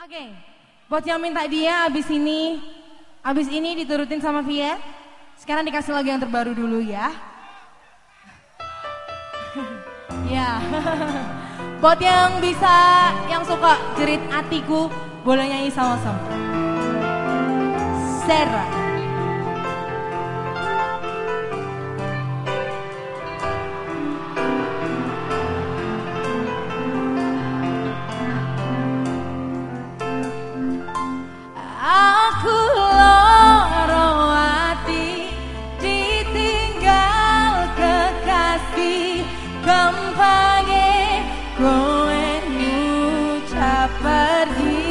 Oke, okay. buat yang minta dia abis ini, abis ini diturutin sama Via. Sekarang dikasih lagi yang terbaru dulu ya. ya, buat yang bisa, yang suka jerit atiku, boleh nyanyi sama-sama. Sarah. Kau kowe ngucap pergi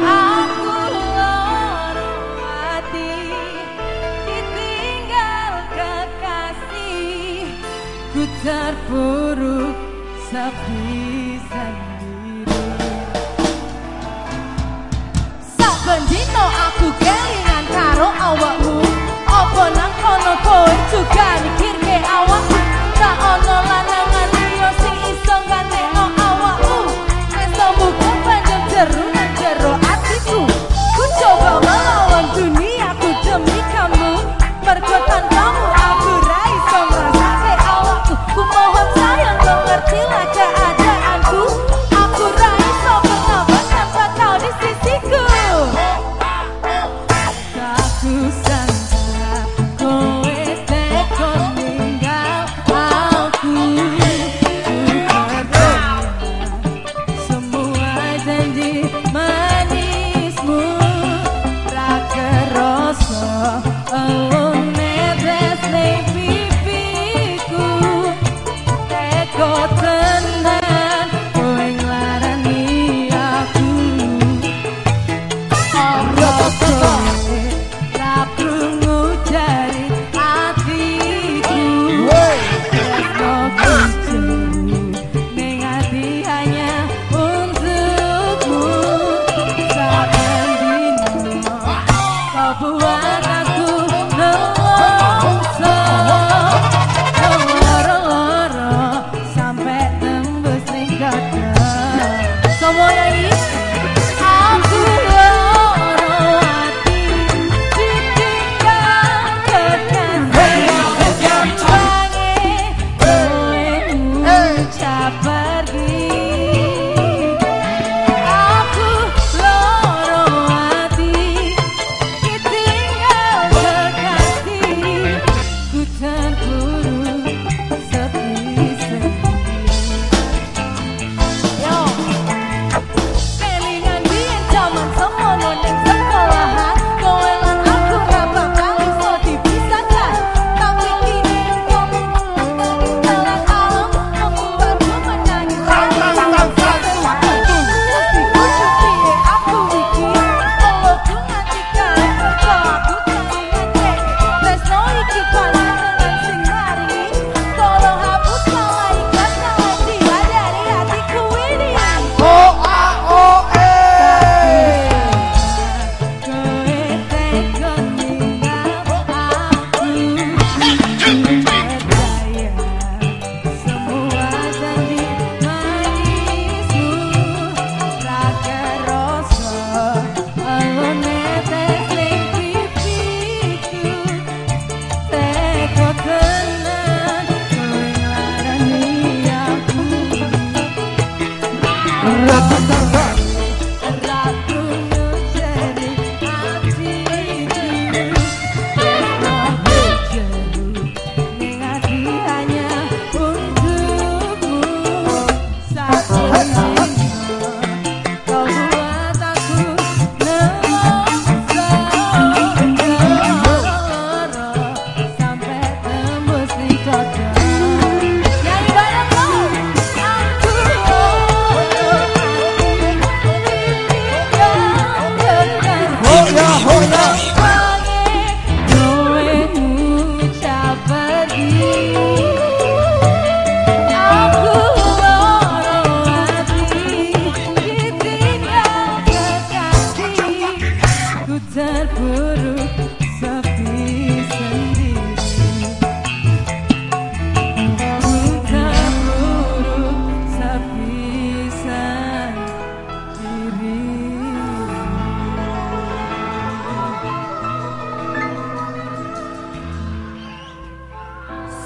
Aku lorong hati Ditinggal kekasih. Ku buruk sepi trouble.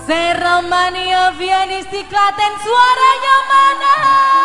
Seremania Vianistikla dan suaranya mana?